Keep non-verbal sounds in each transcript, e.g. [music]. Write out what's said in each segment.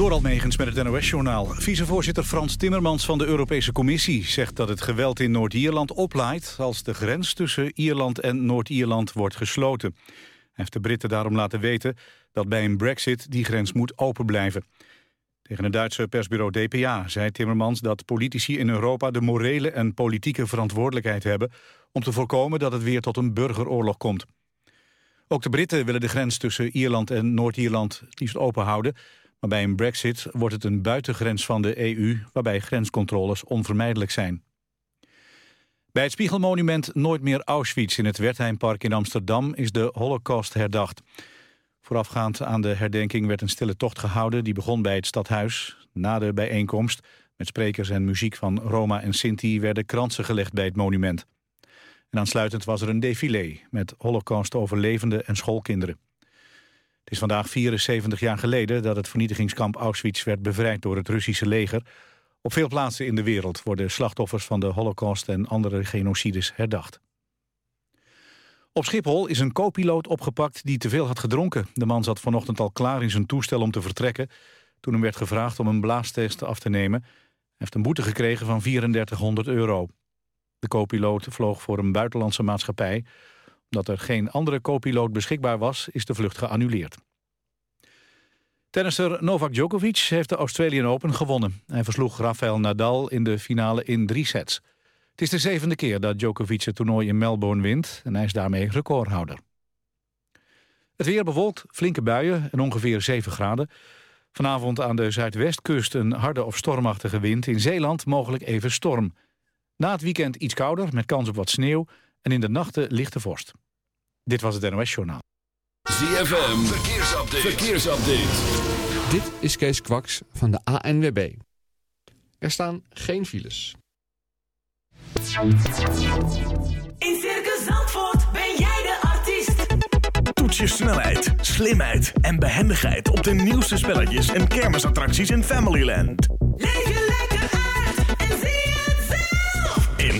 Door Almegens met het NOS-journaal. Vicevoorzitter Frans Timmermans van de Europese Commissie zegt dat het geweld in Noord-Ierland oplaait als de grens tussen Ierland en Noord-Ierland wordt gesloten. Hij heeft de Britten daarom laten weten dat bij een brexit die grens moet open blijven. Tegen het Duitse persbureau DPA zei Timmermans dat politici in Europa de morele en politieke verantwoordelijkheid hebben om te voorkomen dat het weer tot een burgeroorlog komt. Ook de Britten willen de grens tussen Ierland en Noord-Ierland liefst open houden. Maar bij een brexit wordt het een buitengrens van de EU... waarbij grenscontroles onvermijdelijk zijn. Bij het Spiegelmonument Nooit meer Auschwitz in het Wertheimpark in Amsterdam... is de Holocaust herdacht. Voorafgaand aan de herdenking werd een stille tocht gehouden... die begon bij het stadhuis. Na de bijeenkomst, met sprekers en muziek van Roma en Sinti... werden kransen gelegd bij het monument. En aansluitend was er een défilé met holocaust-overlevenden en schoolkinderen. Het is vandaag 74 jaar geleden dat het vernietigingskamp Auschwitz werd bevrijd door het Russische leger. Op veel plaatsen in de wereld worden slachtoffers van de holocaust en andere genocides herdacht. Op Schiphol is een co-piloot opgepakt die te veel had gedronken. De man zat vanochtend al klaar in zijn toestel om te vertrekken... toen hem werd gevraagd om een blaastest af te nemen. Heeft een boete gekregen van 3400 euro. De co-piloot vloog voor een buitenlandse maatschappij. Omdat er geen andere co-piloot beschikbaar was, is de vlucht geannuleerd. Tennisser Novak Djokovic heeft de Australian Open gewonnen. Hij versloeg Rafael Nadal in de finale in drie sets. Het is de zevende keer dat Djokovic het toernooi in Melbourne wint... en hij is daarmee recordhouder. Het weer bewolkt, flinke buien en ongeveer 7 graden. Vanavond aan de zuidwestkust een harde of stormachtige wind. In Zeeland mogelijk even storm. Na het weekend iets kouder, met kans op wat sneeuw... en in de nachten lichte vorst. Dit was het NOS Journaal. ZFM, verkeersupdate. verkeersupdate. Dit is Kees Kwaks van de ANWB. Er staan geen files. In Circus Zandvoort ben jij de artiest. Toets je snelheid, slimheid en behendigheid op de nieuwste spelletjes en kermisattracties in Familyland. Leef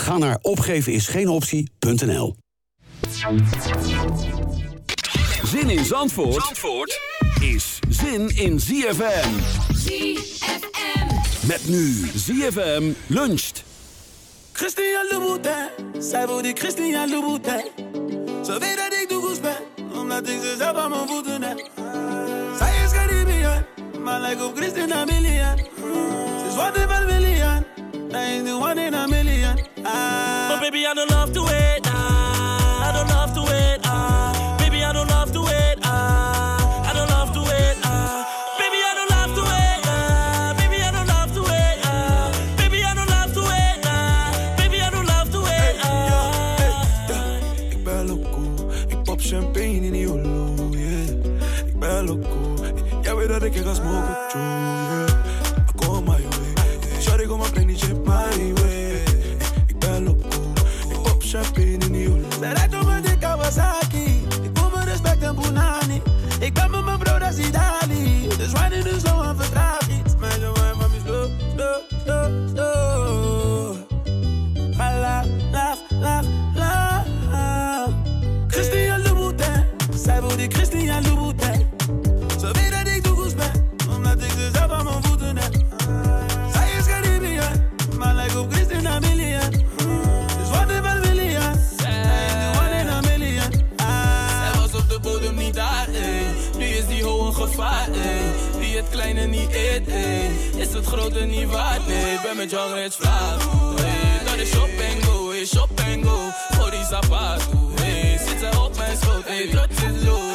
Ga naar opgevenisgeenoptie.nl Zin in Zandvoort, Zandvoort is zin in ZFM. ZFM. Met nu ZFM luncht. Christian Louboutin, zij wil die Christian Louboutin. Ze weet dat ik de goes ben, omdat ik ze zelf aan mijn voeten heb. Zij is Caribbean, maar lijkt op Christina Milian. Ze is wat in een hij is the one in a million. Ah. But baby, I don't love to wait. grote niet waard. Nee, ik ben met jou reeds vlaag. Hey, dat is shop en go, hey, shop en go. Voor die zapato, hey, zit ze op mijn schoot, hey, trots is low.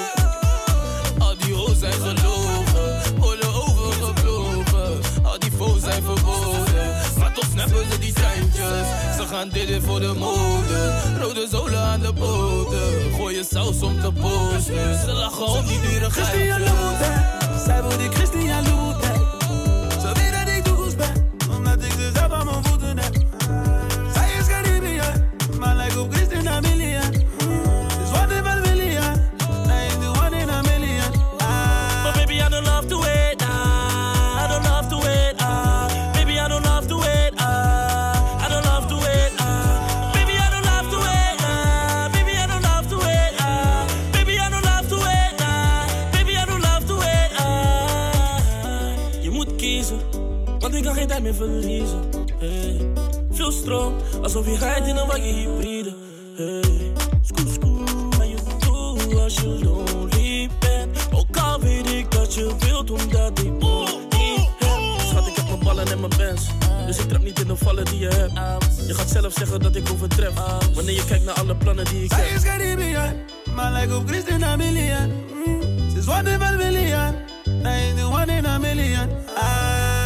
Al die hoes zijn gelogen, oorlog overgevlogen. Al die foes zijn verboden, maar toch snappen ze die treintjes. Ze gaan dit voor de mode, rode zolen aan de boten. gooien saus om te posten, ze lachen om die dure geiten. Christian Loeter, zij wil die Christian Loeter. Ze willen stroom, alsof je rijdt in een wagen hybride. Hey, scoop, scoop, maar je toe als je lonely bent. Ook al weet ik dat je wilt, omdat ik. Schat, ik heb mijn ballen en mijn bands. Dus ik trap niet in de vallen die je hebt. Je gaat zelf zeggen dat ik overtref. Wanneer je kijkt naar alle plannen die ik heb. Zij is Caribbean, maar lijkt op Christen Christina Milian. Mm, ze is one in a million. Hij is the one in a million. Ah.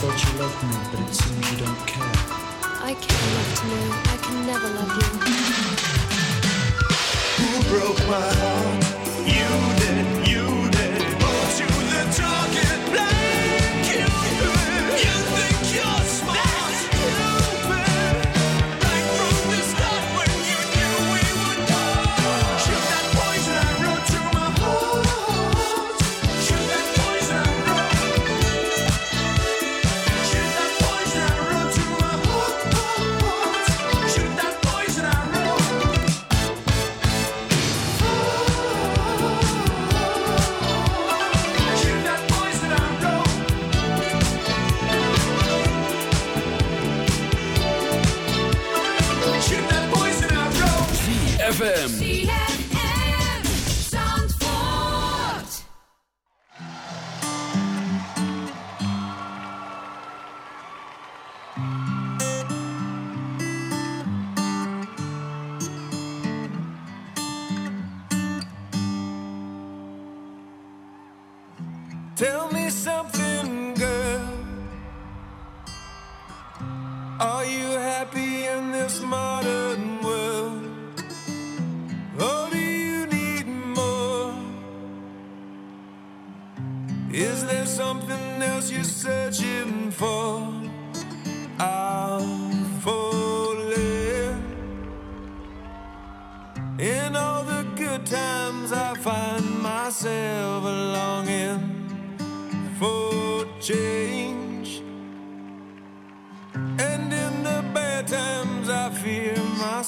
thought you loved me, but it seems you don't care. I can't love to know. I can never love you. Who broke my heart? You did, you did. Won't the target?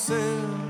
Myself.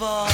unbelievable.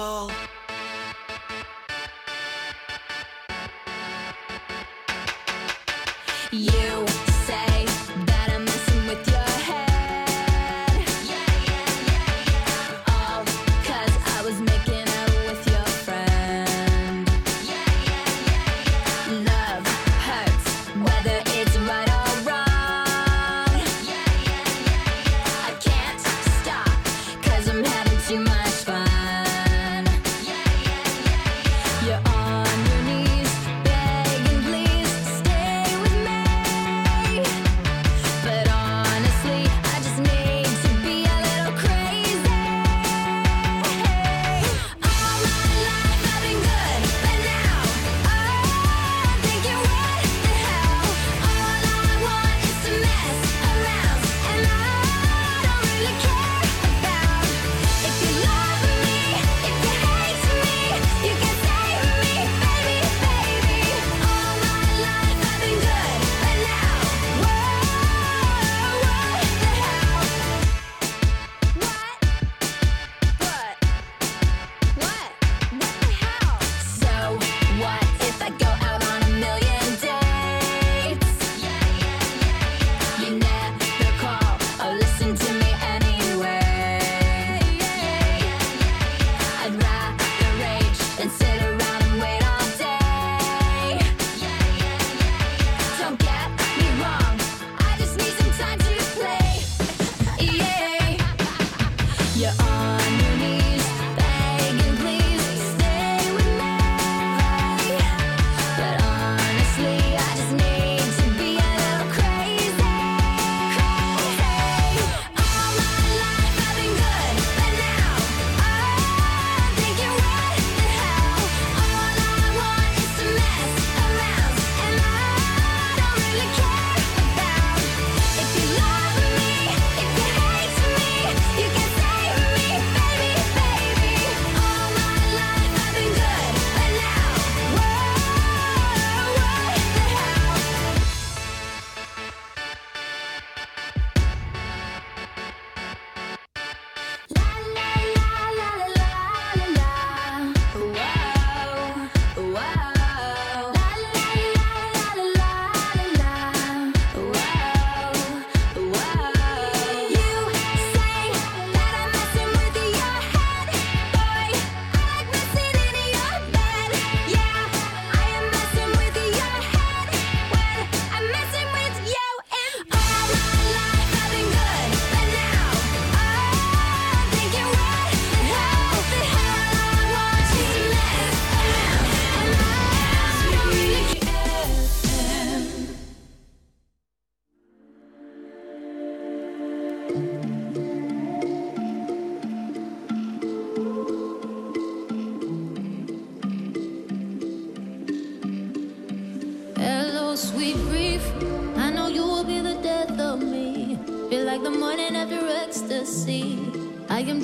All.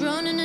running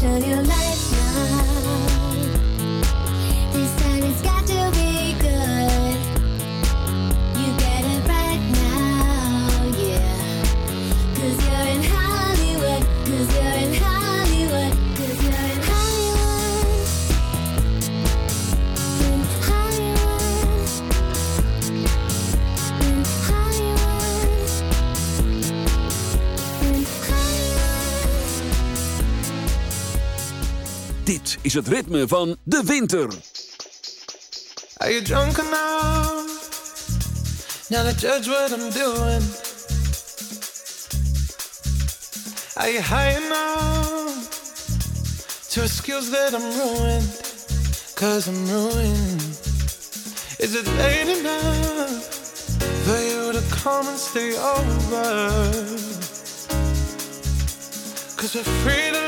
Shine your light. het ritme van de winter. Are you drunk enough? Now to judge what I'm doing. Are you high enough? To excuse that I'm ruined. Cause I'm ruined. Is it late enough for you to come and stay over? Cause we're free to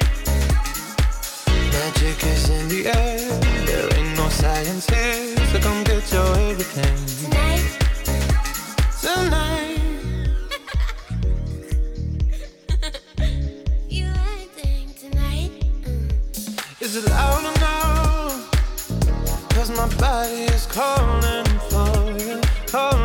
Magic is in the air. There ain't no science here, so come get your everything. Tonight. Tonight. [laughs] you tonight. Mm. Is it loud or no? Cause my body is calling for you. Calling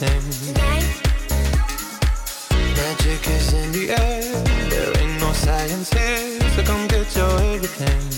Magic is in the air. There ain't no science here, so come get your everything.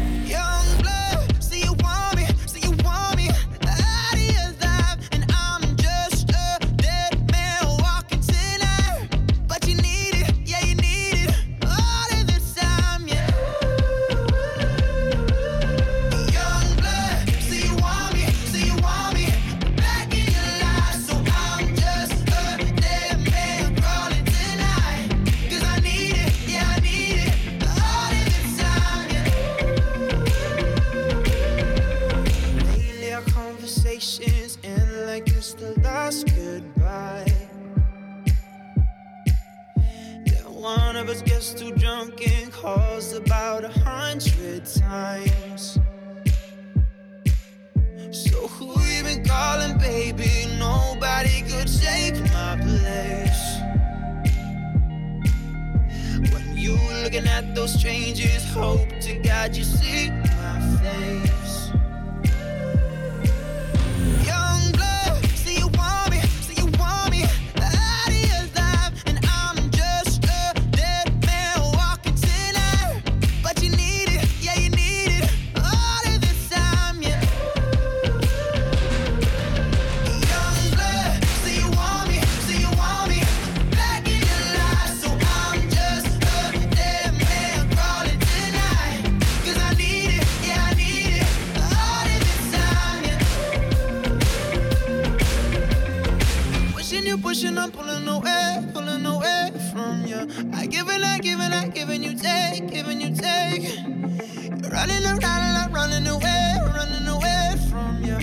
running away, running away from you,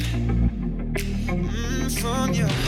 mm, from you.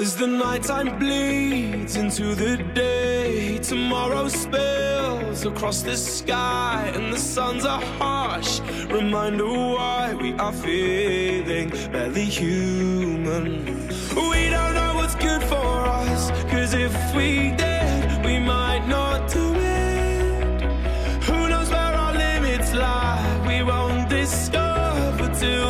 As the nighttime bleeds into the day, tomorrow spills across the sky, and the suns a harsh. Reminder why we are feeling barely human. We don't know what's good for us, cause if we did, we might not do it. Who knows where our limits lie? We won't discover till.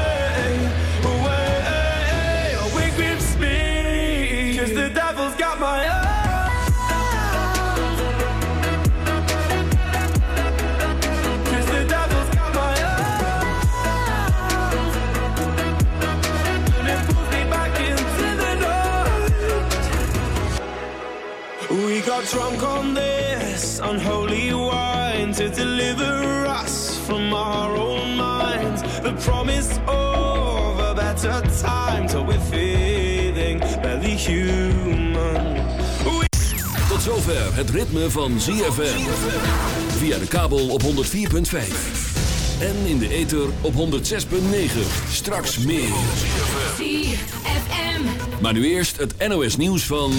got drunk on this unholy wine to deliver us from our own minds. The promise of a better time till we're feeling barely human. Tot zover het ritme van ZFM. Via de kabel op 104.5. En in de ether op 106.9. Straks meer. Maar nu eerst het NOS nieuws van...